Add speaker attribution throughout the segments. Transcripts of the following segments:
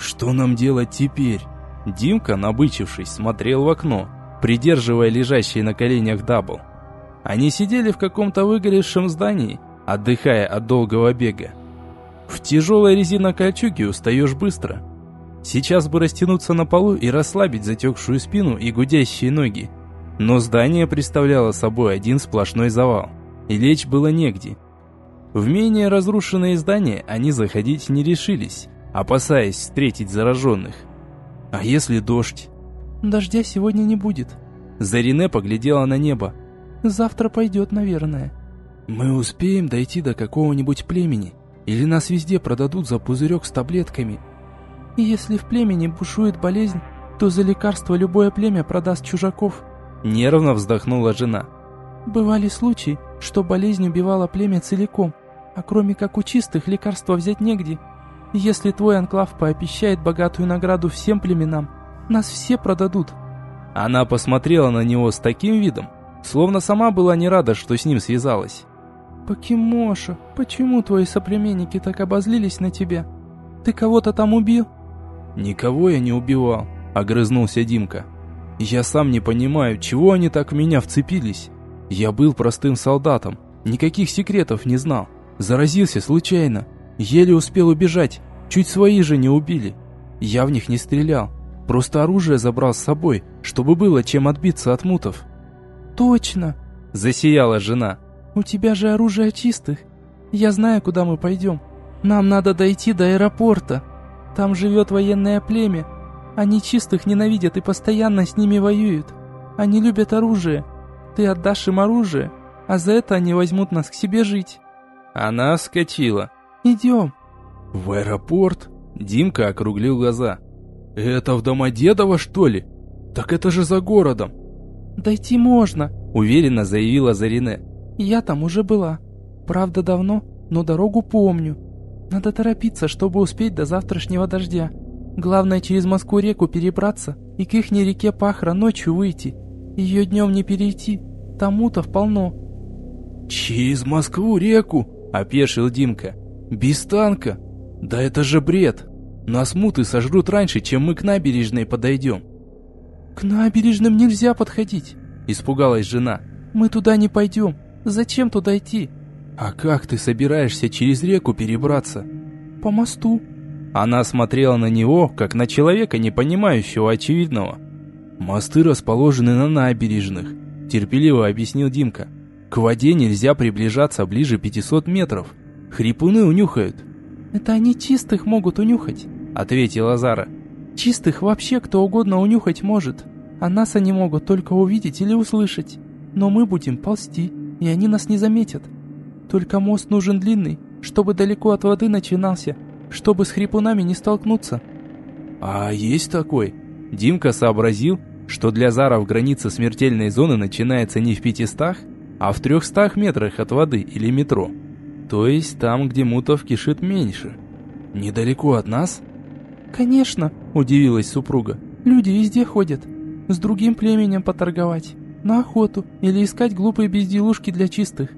Speaker 1: Что нам делать теперь? Димка, набычившись, смотрел в окно, придерживая лежащий на коленях дабл. Они сидели в каком-то выгоревшем здании, отдыхая от долгого бега. В тяжелой резинокольчуге устаешь быстро. Сейчас бы растянуться на полу и расслабить затекшую спину и гудящие ноги. Но здание представляло собой один сплошной завал, и лечь было негде. В менее разрушенные здания они заходить не решились, опасаясь встретить зараженных. А если дождь?
Speaker 2: Дождя сегодня не будет.
Speaker 1: Зарине поглядела на небо.
Speaker 2: Завтра пойдет, наверное.
Speaker 1: Мы успеем дойти до какого-нибудь племени? Или нас везде продадут за пузырек с таблетками?
Speaker 2: Если в племени бушует болезнь, то за лекарство любое племя продаст чужаков.
Speaker 1: Нервно вздохнула жена.
Speaker 2: Бывали случаи, что болезнь убивала племя целиком, а кроме как у чистых лекарства взять негде. Если твой анклав пообещает богатую награду всем племенам, нас все продадут.
Speaker 1: Она посмотрела на него с таким видом, словно сама была не рада, что с ним связалась.
Speaker 2: «Покемоша, почему твои соплеменники так обозлились на тебя? Ты кого-то там убил?»
Speaker 1: «Никого я не убивал», — огрызнулся Димка. «Я сам не понимаю, чего они так в меня вцепились. Я был простым солдатом, никаких секретов не знал. Заразился случайно, еле успел убежать, чуть свои же не убили. Я в них не стрелял, просто оружие забрал с собой, чтобы было чем отбиться от мутов».
Speaker 2: «Точно!» — засияла жена. «У тебя же оружие чистых. Я знаю, куда мы пойдем. Нам надо дойти до аэропорта. Там живет военное племя. Они чистых ненавидят и постоянно с ними воюют. Они любят оружие. Ты отдашь им оружие, а за это они возьмут нас к себе жить».
Speaker 1: Она вскочила.
Speaker 2: «Идем».
Speaker 1: «В аэропорт?» Димка округлил глаза. «Это в Домодедово, что ли? Так это же за городом».
Speaker 2: «Дойти можно», —
Speaker 1: уверенно заявила Зарине.
Speaker 2: Я там уже была. Правда, давно, но дорогу помню. Надо торопиться, чтобы успеть до завтрашнего дождя. Главное, через Москву-реку перебраться и к ихней реке Пахра ночью выйти. Ее днем не перейти, там мутов полно».
Speaker 1: «Через Москву-реку?» – опешил Димка. «Без танка? Да это же бред! Нас муты сожрут раньше, чем мы к набережной подойдем».
Speaker 2: «К набережным нельзя подходить», – испугалась жена. «Мы туда не пойдем. Зачем туда идти?
Speaker 1: А как ты собираешься через реку перебраться?
Speaker 2: По мосту.
Speaker 1: Она смотрела на него, как на человека, не понимающего очевидного. Мосты расположены на набережных, терпеливо объяснил Димка. К воде нельзя приближаться ближе 500 метров. Хрипуны унюхают.
Speaker 2: Это они чистых могут унюхать, ответила Зара. Чистых вообще кто угодно унюхать может, а нас они могут только увидеть или услышать. Но мы будем ползти и они нас не заметят. Только мост нужен длинный, чтобы далеко от воды начинался, чтобы с хрипунами не столкнуться».
Speaker 1: «А есть такой?» Димка сообразил, что для заров граница смертельной зоны начинается не в пятистах, а в трехстах метрах от воды или метро. То есть там, где мутов кишит меньше. Недалеко от нас?
Speaker 2: «Конечно», — удивилась супруга. «Люди везде ходят. С другим племенем поторговать на охоту или искать глупые безделушки для чистых.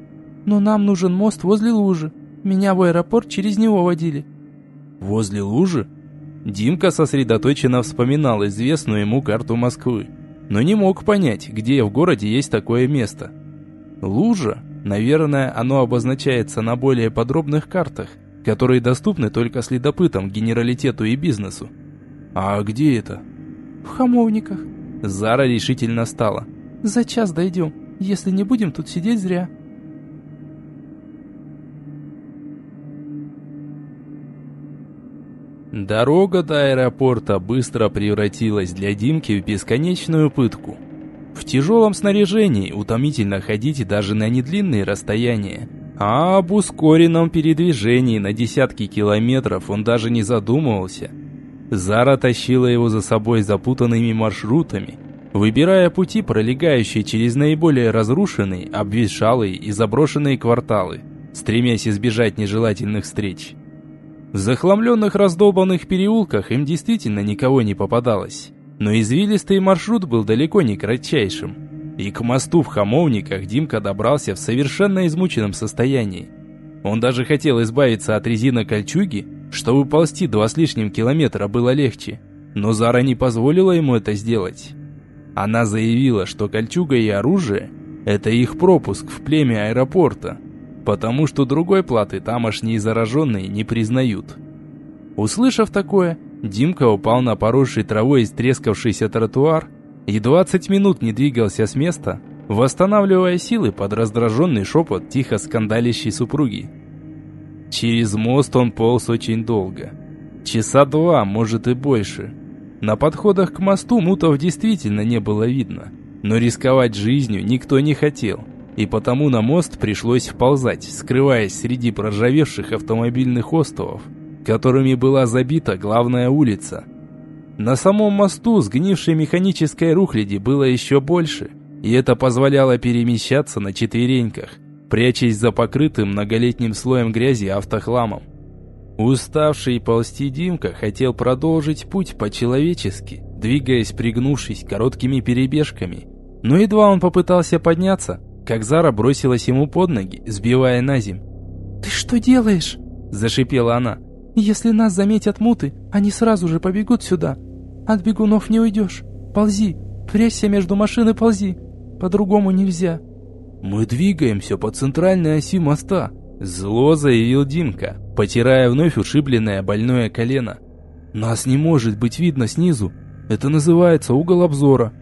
Speaker 2: Но нам нужен мост возле лужи. Меня в аэропорт через него водили».
Speaker 1: «Возле лужи?» Димка сосредоточенно вспоминал известную ему карту Москвы, но не мог понять, где в городе есть такое место. Лужа, наверное, оно обозначается на более подробных картах, которые доступны только следопытам, генералитету и бизнесу. А где это?
Speaker 2: В Хамовниках.
Speaker 1: Зара решительно стала.
Speaker 2: За час дойдем, если не будем тут сидеть зря».
Speaker 1: Дорога до аэропорта быстро превратилась для Димки в бесконечную пытку. В тяжелом снаряжении утомительно ходить даже на недлинные расстояния. А об ускоренном передвижении на десятки километров он даже не задумывался. Зара тащила его за собой запутанными маршрутами – выбирая пути, пролегающие через наиболее разрушенные, обветшалые и заброшенные кварталы, стремясь избежать нежелательных встреч. В захламленных раздолбанных переулках им действительно никого не попадалось, но извилистый маршрут был далеко не кратчайшим, и к мосту в Хамовниках Димка добрался в совершенно измученном состоянии. Он даже хотел избавиться от резины кольчуги, чтобы ползти два с лишним километра было легче, но Зара не позволила ему это сделать. Она заявила, что кольчуга и оружие – это их пропуск в племя аэропорта, потому что другой платы тамошние зараженные не признают. Услышав такое, Димка упал на поросший травой истрескавшийся тротуар и 20 минут не двигался с места, восстанавливая силы под раздраженный шепот тихо скандалящей супруги. Через мост он полз очень долго. Часа два, может и больше. На подходах к мосту мутов действительно не было видно, но рисковать жизнью никто не хотел, и потому на мост пришлось вползать, скрываясь среди проржавевших автомобильных островов, которыми была забита главная улица. На самом мосту сгнившей механической рухляди было еще больше, и это позволяло перемещаться на четвереньках, прячась за покрытым многолетним слоем грязи автохламом. Уставший ползти Димка хотел продолжить путь по-человечески, двигаясь пригнувшись короткими перебежками. Но едва он попытался подняться, как Зара бросилась ему под ноги, сбивая на земь.
Speaker 2: «Ты что делаешь?» – зашипела она. «Если нас заметят муты, они сразу же побегут сюда. От бегунов не уйдешь. Ползи, прячься между машин и ползи. По-другому нельзя».
Speaker 1: «Мы двигаемся по центральной оси моста», – зло заявил Димка, потирая вновь ушибленное больное колено. «Нас не может быть видно снизу. Это называется угол обзора».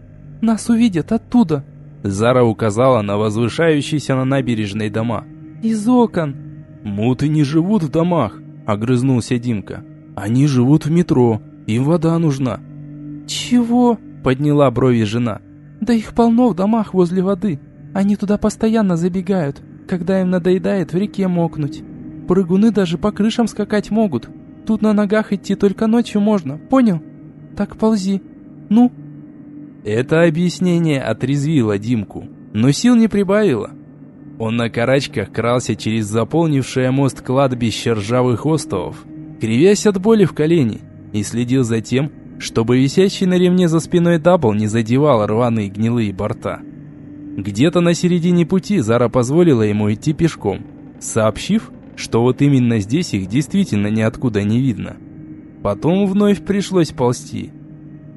Speaker 2: «Нас увидят оттуда», –
Speaker 1: Зара указала на возвышающиеся на набережной дома.
Speaker 2: «Из окон».
Speaker 1: «Муты не живут в домах», – огрызнулся Димка. «Они живут в метро. Им вода нужна».
Speaker 2: «Чего?» – подняла брови жена. «Да их полно в домах возле воды. Они туда постоянно забегают, когда им надоедает в реке мокнуть. Прыгуны даже по крышам скакать могут. Тут на ногах идти только ночью можно, понял? Так ползи. Ну?»
Speaker 1: Это объяснение отрезвило Димку, но сил не прибавило. Он на карачках крался через заполнившее мост кладбище ржавых островов, кривясь от боли в колени, и следил за тем, чтобы висящий на ремне за спиной дабл не задевал рваные гнилые борта. Где-то на середине пути Зара позволила ему идти пешком, сообщив, что вот именно здесь их действительно ниоткуда не видно. Потом вновь пришлось ползти.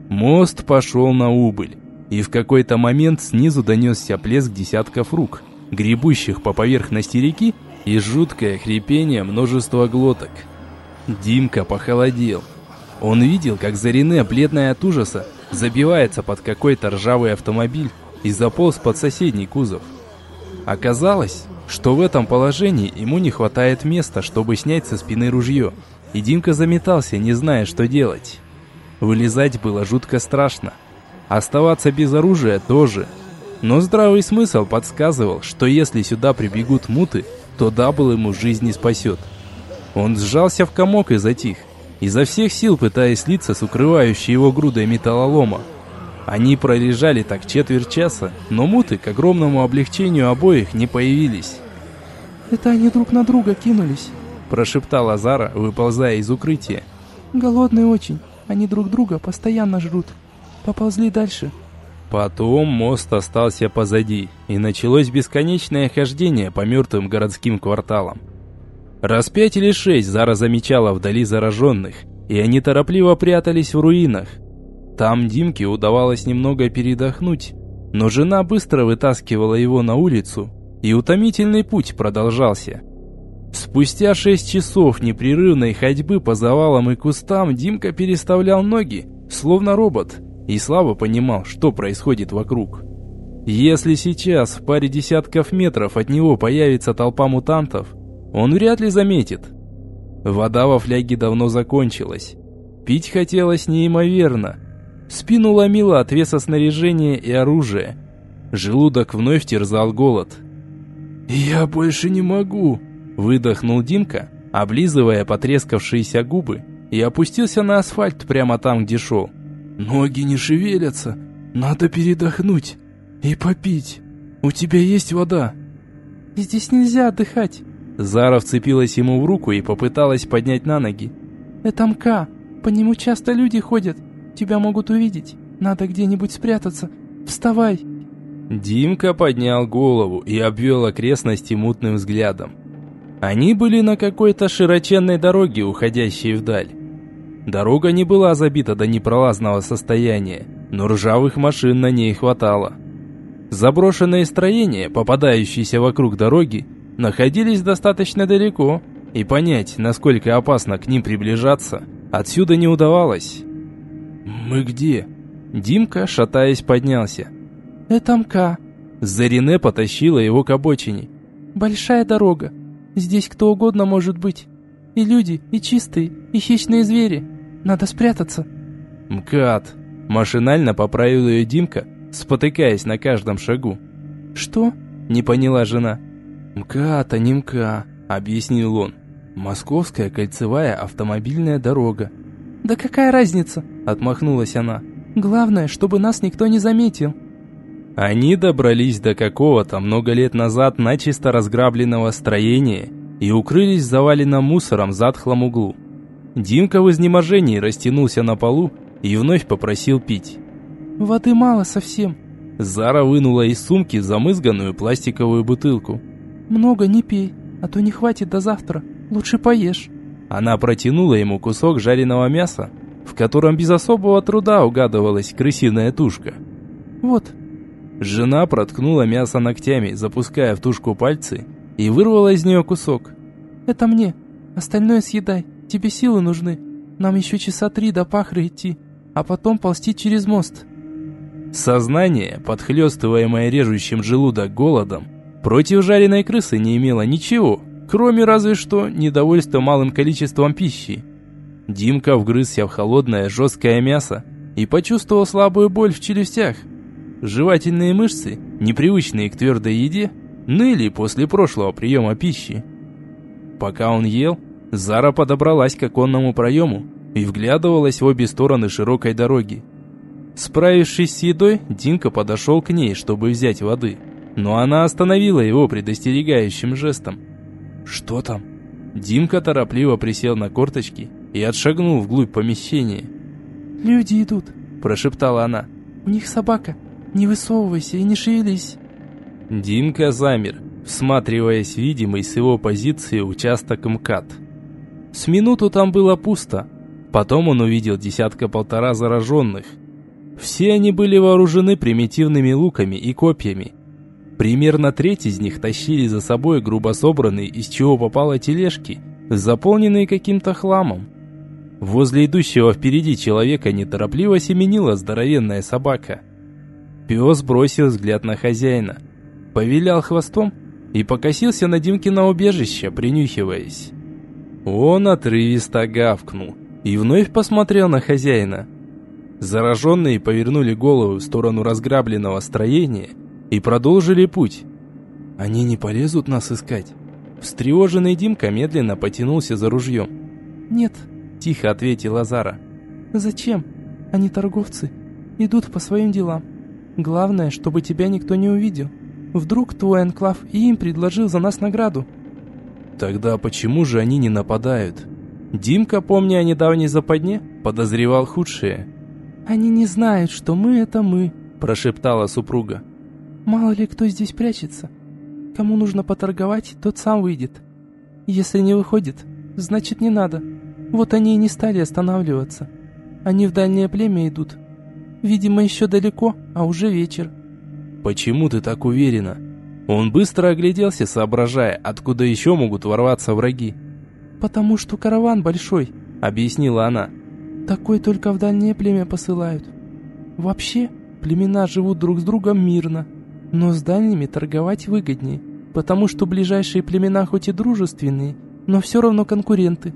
Speaker 1: Мост пошел на убыль, и в какой-то момент снизу донесся плеск десятков рук, гребущих по поверхности реки, и жуткое хрипение множества глоток. Димка похолодел. Он видел, как Зарине, бледная от ужаса, забивается под какой-то ржавый автомобиль, и заполз под соседний кузов. Оказалось, что в этом положении ему не хватает места, чтобы снять со спины ружье, и Димка заметался, не зная, что делать. Вылезать было жутко страшно. Оставаться без оружия тоже. Но здравый смысл подсказывал, что если сюда прибегут муты, то дабл ему жизнь не спасет. Он сжался в комок и затих, изо всех сил пытаясь слиться с укрывающей его грудой металлолома. Они пролежали так четверть часа, но муты, к огромному облегчению обоих, не появились.
Speaker 2: «Это они друг на друга кинулись», –
Speaker 1: прошептала Зара, выползая из укрытия.
Speaker 2: «Голодные очень. Они друг друга постоянно жрут. Поползли дальше».
Speaker 1: Потом мост остался позади, и началось бесконечное хождение по мертвым городским кварталам. Раз пять или шесть Зара замечала вдали зараженных, и они торопливо прятались в руинах, там Димке удавалось немного передохнуть, но жена быстро вытаскивала его на улицу, и утомительный путь продолжался. Спустя шесть часов непрерывной ходьбы по завалам и кустам Димка переставлял ноги, словно робот, и слабо понимал, что происходит вокруг. Если сейчас в паре десятков метров от него появится толпа мутантов, он вряд ли заметит. Вода во фляге давно закончилась. Пить хотелось неимоверно, Спину ломило от веса снаряжения и оружия. Желудок вновь терзал голод. «Я больше не могу!» Выдохнул Димка, облизывая потрескавшиеся губы, и опустился на асфальт прямо там, где шел. «Ноги не шевелятся. Надо передохнуть и попить. У тебя есть вода?»
Speaker 2: «Здесь нельзя отдыхать!»
Speaker 1: Зара вцепилась ему в руку и попыталась поднять на ноги.
Speaker 2: «Это МК. По нему часто люди ходят. Тебя могут увидеть. Надо где-нибудь спрятаться. Вставай!»
Speaker 1: Димка поднял голову и обвел окрестности мутным взглядом. Они были на какой-то широченной дороге, уходящей вдаль. Дорога не была забита до непролазного состояния, но ржавых машин на ней хватало. Заброшенные строения, попадающиеся вокруг дороги, находились достаточно далеко, и понять, насколько опасно к ним приближаться, отсюда не удавалось. «Мы где?» Димка, шатаясь, поднялся.
Speaker 2: «Это МК».
Speaker 1: Зарине потащила его к обочине.
Speaker 2: «Большая дорога. Здесь кто угодно может быть. И люди, и чистые, и хищные звери. Надо спрятаться».
Speaker 1: «МКАД», – машинально поправил ее Димка, спотыкаясь на каждом шагу.
Speaker 2: «Что?»
Speaker 1: – не поняла жена. «МКАД, а не МКА», – объяснил он. «Московская кольцевая автомобильная дорога».
Speaker 2: «Да какая разница?» – отмахнулась она. «Главное, чтобы нас никто не заметил».
Speaker 1: Они добрались до какого-то много лет назад начисто разграбленного строения и укрылись в заваленном мусором затхлом углу. Димка в изнеможении растянулся на полу и вновь попросил пить.
Speaker 2: «Воды мало совсем».
Speaker 1: Зара вынула из сумки замызганную пластиковую бутылку.
Speaker 2: «Много не пей, а то не хватит до завтра. Лучше поешь».
Speaker 1: Она протянула ему кусок жареного мяса, в котором без особого труда угадывалась крысиная тушка.
Speaker 2: «Вот,
Speaker 1: Жена проткнула мясо ногтями, запуская в тушку пальцы, и вырвала из нее кусок.
Speaker 2: «Это мне. Остальное съедай. Тебе силы нужны. Нам еще часа три до Пахры идти, а потом ползти через мост».
Speaker 1: Сознание, подхлестываемое режущим желудок голодом, против жареной крысы не имело ничего, кроме разве что недовольства малым количеством пищи. Димка вгрызся в холодное жесткое мясо и почувствовал слабую боль в челюстях – Жевательные мышцы, непривычные к твердой еде, ныли после прошлого приема пищи. Пока он ел, Зара подобралась к оконному проему и вглядывалась в обе стороны широкой дороги. Справившись с едой, Динка подошел к ней, чтобы взять воды, но она остановила его предостерегающим жестом. «Что там?» Димка торопливо присел на корточки и отшагнул вглубь помещения.
Speaker 2: «Люди идут», –
Speaker 1: прошептала она.
Speaker 2: «У них собака. Не высовывайся и не шевелись.
Speaker 1: Димка замер, всматриваясь видимый с его позиции участок МКАД. С минуту там было пусто. Потом он увидел десятка-полтора зараженных. Все они были вооружены примитивными луками и копьями. Примерно треть из них тащили за собой грубо собранные, из чего попало тележки, заполненные каким-то хламом. Возле идущего впереди человека неторопливо семенила здоровенная собака – Пес бросил взгляд на хозяина, повилял хвостом и покосился на Димкино убежище, принюхиваясь. Он отрывисто гавкнул и вновь посмотрел на хозяина. Зараженные повернули голову в сторону разграбленного строения и продолжили путь. «Они не полезут нас искать?» Встревоженный Димка медленно потянулся за ружьем.
Speaker 2: «Нет», –
Speaker 1: тихо ответила Зара.
Speaker 2: «Зачем? Они торговцы, идут по своим делам. Главное, чтобы тебя никто не увидел. Вдруг твой анклав и им предложил за нас награду.
Speaker 1: Тогда почему же они не нападают? Димка, помня о недавней западне, подозревал худшее.
Speaker 2: Они не знают, что мы это мы,
Speaker 1: прошептала супруга.
Speaker 2: Мало ли кто здесь прячется. Кому нужно поторговать, тот сам выйдет. Если не выходит, значит не надо. Вот они и не стали останавливаться. Они в дальнее племя идут, Видимо, еще далеко, а уже вечер.
Speaker 1: Почему ты так уверена? Он быстро огляделся, соображая, откуда еще могут ворваться враги.
Speaker 2: «Потому что караван большой», — объяснила она. «Такой только в дальнее племя посылают. Вообще, племена живут друг с другом мирно, но с дальними торговать выгоднее, потому что ближайшие племена хоть и дружественные, но все равно конкуренты.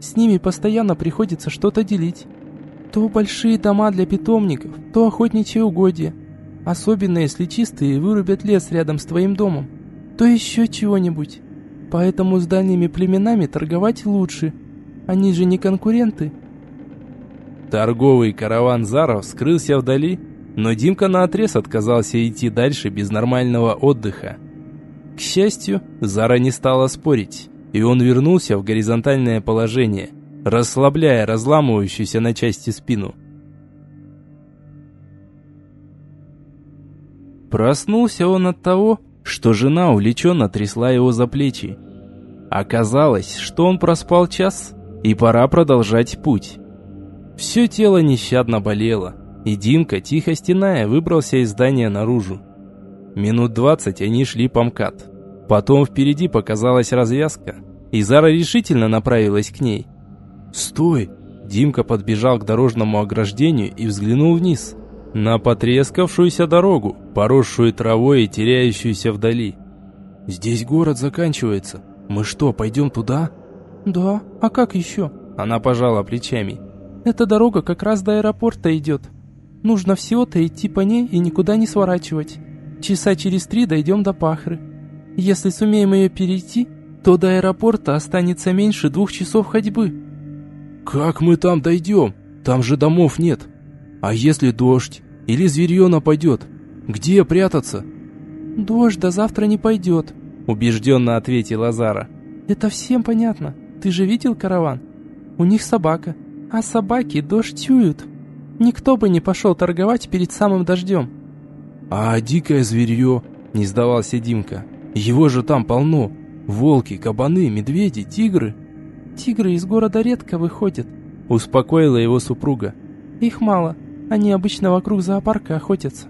Speaker 2: С ними постоянно приходится что-то делить. То большие дома для питомников, то охотничьи угодья. Особенно если чистые вырубят лес рядом с твоим домом. То еще чего-нибудь. Поэтому с дальними племенами торговать лучше. Они же не конкуренты.
Speaker 1: Торговый караван Заров скрылся вдали, но Димка наотрез отказался идти дальше без нормального отдыха. К счастью, Зара не стала спорить, и он вернулся в горизонтальное положение – расслабляя разламывающуюся на части спину. Проснулся он от того, что жена увлеченно трясла его за плечи. Оказалось, что он проспал час, и пора продолжать путь. Все тело нещадно болело, и Димка, тихо стеная, выбрался из здания наружу. Минут двадцать они шли по МКАД. Потом впереди показалась развязка, и Зара решительно направилась к ней. «Стой!» Димка подбежал к дорожному ограждению и взглянул вниз. На потрескавшуюся дорогу, поросшую травой и теряющуюся вдали. «Здесь город заканчивается. Мы что, пойдем туда?»
Speaker 2: «Да, а как еще?»
Speaker 1: Она пожала плечами.
Speaker 2: «Эта дорога как раз до аэропорта идет. Нужно всего-то идти по ней и никуда не сворачивать. Часа через три дойдем до Пахры. Если сумеем ее перейти, то до аэропорта останется меньше двух часов ходьбы».
Speaker 1: «Как мы там дойдем? Там же домов нет. А если дождь? Или зверье нападет? Где прятаться?»
Speaker 2: «Дождь до завтра не пойдет», — убежденно ответила Зара. «Это всем понятно. Ты же видел караван? У них собака, а собаки дождь чуют. Никто бы не пошел торговать перед самым дождем».
Speaker 1: «А дикое зверье?» — не сдавался Димка. «Его же там полно. Волки, кабаны, медведи, тигры».
Speaker 2: «Тигры из города редко выходят», —
Speaker 1: успокоила его супруга.
Speaker 2: «Их мало. Они обычно вокруг зоопарка охотятся.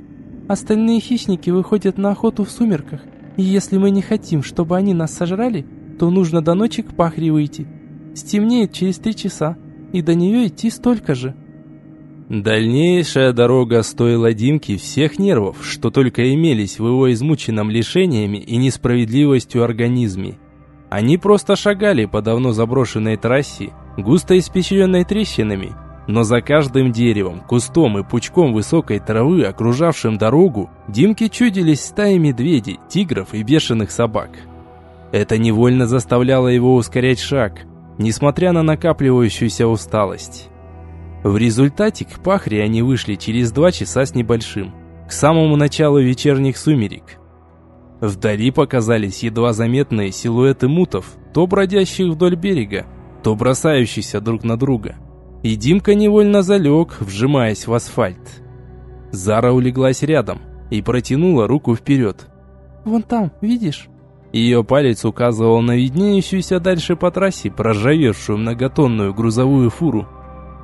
Speaker 2: Остальные хищники выходят на охоту в сумерках. И если мы не хотим, чтобы они нас сожрали, то нужно до ночи к пахре выйти. Стемнеет через три часа, и до нее идти столько же».
Speaker 1: Дальнейшая дорога стоила Димке всех нервов, что только имелись в его измученном лишениями и несправедливостью организме. Они просто шагали по давно заброшенной трассе, густо испещренной трещинами, но за каждым деревом, кустом и пучком высокой травы, окружавшим дорогу, Димке чудились стаи медведей, тигров и бешеных собак. Это невольно заставляло его ускорять шаг, несмотря на накапливающуюся усталость. В результате к Пахре они вышли через два часа с небольшим, к самому началу вечерних сумерек. Вдали показались едва заметные силуэты мутов, то бродящих вдоль берега, то бросающихся друг на друга. И Димка невольно залег, вжимаясь в асфальт. Зара улеглась рядом и протянула руку вперед.
Speaker 2: «Вон там, видишь?»
Speaker 1: Ее палец указывал на виднеющуюся дальше по трассе проржавевшую многотонную грузовую фуру.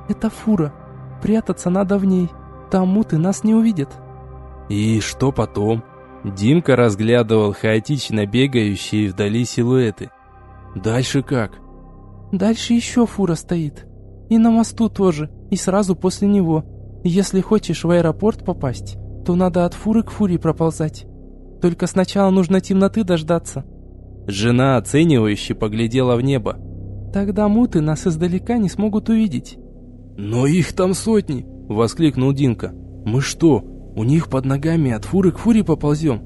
Speaker 2: «Это фура. Прятаться надо в ней. Там муты нас не увидят».
Speaker 1: «И что потом?» Димка разглядывал хаотично бегающие вдали силуэты. «Дальше как?»
Speaker 2: «Дальше еще фура стоит. И на мосту тоже, и сразу после него. Если хочешь в аэропорт попасть, то надо от фуры к фуре проползать. Только сначала нужно темноты дождаться».
Speaker 1: Жена оценивающе поглядела в небо.
Speaker 2: «Тогда муты нас издалека не смогут увидеть».
Speaker 1: «Но их там сотни!» — воскликнул Димка. «Мы что, у них под ногами от фуры к фуре поползем.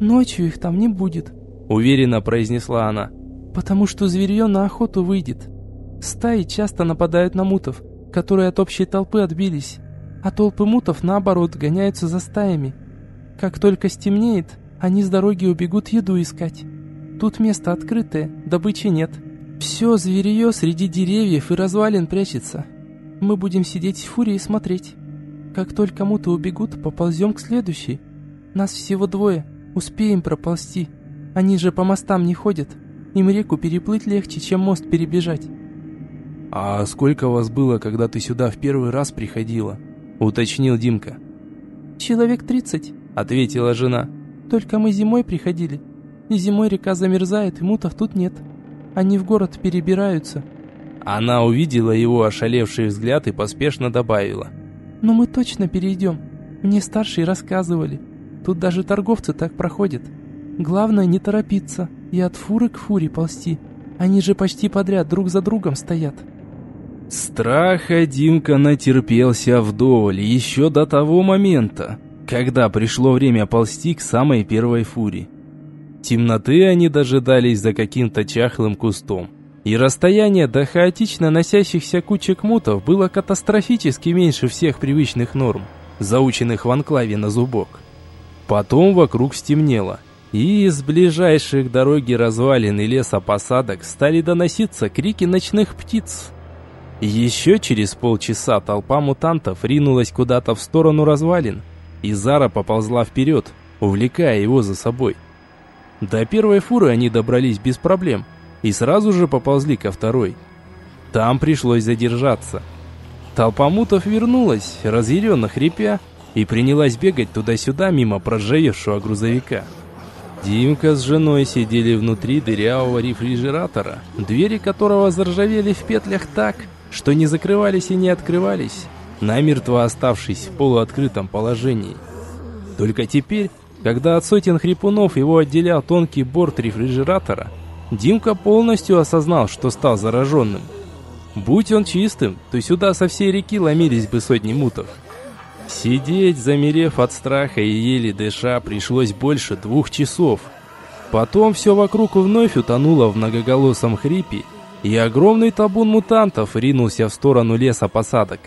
Speaker 2: Ночью их там не будет,
Speaker 1: уверенно произнесла она.
Speaker 2: Потому что зверье на охоту выйдет. Стаи часто нападают на мутов, которые от общей толпы отбились, а толпы мутов, наоборот, гоняются за стаями. Как только стемнеет, они с дороги убегут еду искать. Тут место открытое, добычи нет. Все зверье среди деревьев и развалин прячется. Мы будем сидеть в фуре и смотреть. Как только муты убегут, поползем к следующей. Нас всего двое, успеем проползти. Они же по мостам не ходят. Им реку переплыть легче, чем мост перебежать.
Speaker 1: «А сколько вас было, когда ты сюда в первый раз приходила?» — уточнил Димка.
Speaker 2: «Человек тридцать», — ответила жена. «Только мы зимой приходили. И зимой река замерзает, и мутов тут нет. Они в город перебираются».
Speaker 1: Она увидела его ошалевший взгляд и поспешно добавила.
Speaker 2: Но мы точно перейдем. Мне старшие рассказывали. Тут даже торговцы так проходят. Главное не торопиться и от фуры к фуре ползти. Они же почти подряд друг за другом стоят.
Speaker 1: Страха Димка натерпелся вдоволь еще до того момента, когда пришло время ползти к самой первой фуре. Темноты они дожидались за каким-то чахлым кустом и расстояние до хаотично носящихся кучек мутов было катастрофически меньше всех привычных норм, заученных в анклаве на зубок. Потом вокруг стемнело, и из ближайших дороги развалин и лесопосадок стали доноситься крики ночных птиц. Еще через полчаса толпа мутантов ринулась куда-то в сторону развалин, и Зара поползла вперед, увлекая его за собой. До первой фуры они добрались без проблем – и сразу же поползли ко второй. Там пришлось задержаться. Толпа мутов вернулась, разъяренно хрипя, и принялась бегать туда-сюда мимо проржавевшего грузовика. Димка с женой сидели внутри дырявого рефрижератора, двери которого заржавели в петлях так, что не закрывались и не открывались, намертво оставшись в полуоткрытом положении. Только теперь, когда от сотен хрипунов его отделял тонкий борт рефрижератора, Димка полностью осознал, что стал зараженным. Будь он чистым, то сюда со всей реки ломились бы сотни мутов. Сидеть, замерев от страха и еле дыша, пришлось больше двух часов. Потом все вокруг вновь утонуло в многоголосом хрипе, и огромный табун мутантов ринулся в сторону леса посадок.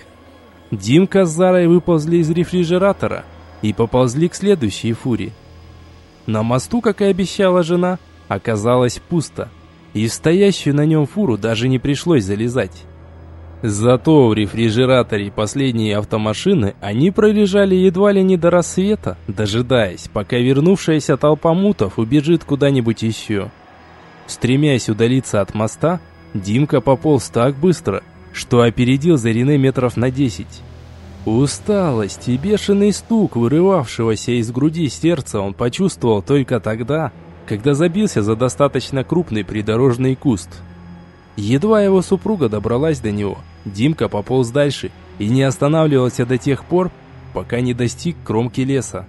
Speaker 1: Димка с Зарой выползли из рефрижератора и поползли к следующей фуре. На мосту, как и обещала жена, оказалось пусто, и в стоящую на нем фуру даже не пришлось залезать. Зато в рефрижераторе последние автомашины они пролежали едва ли не до рассвета, дожидаясь, пока вернувшаяся толпа мутов убежит куда-нибудь еще. Стремясь удалиться от моста, Димка пополз так быстро, что опередил Зарине метров на десять. Усталость и бешеный стук вырывавшегося из груди сердца он почувствовал только тогда, когда забился за достаточно крупный придорожный куст. Едва его супруга добралась до него, Димка пополз дальше и не останавливался до тех пор, пока не достиг кромки леса.